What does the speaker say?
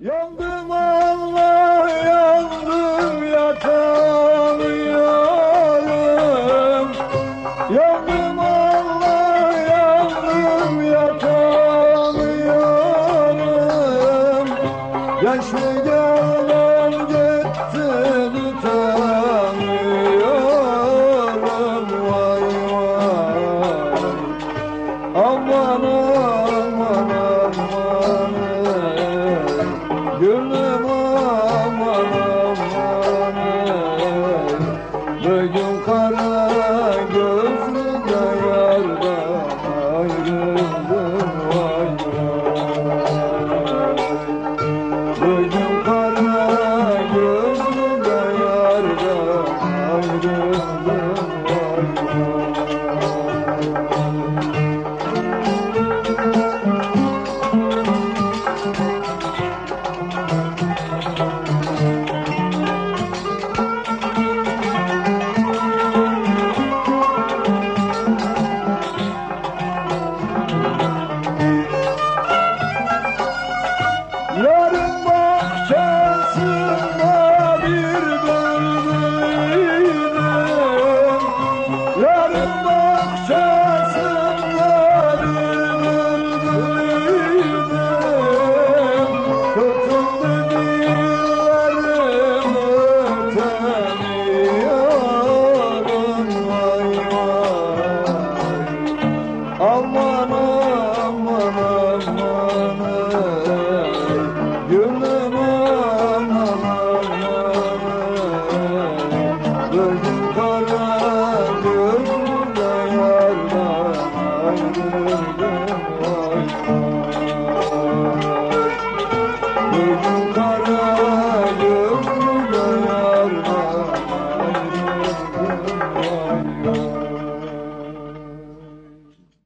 Yandım Allah yandım yatağım yarım. Yandım Allah yandım yatağım yarım. Gençlik yalan Gözüm kara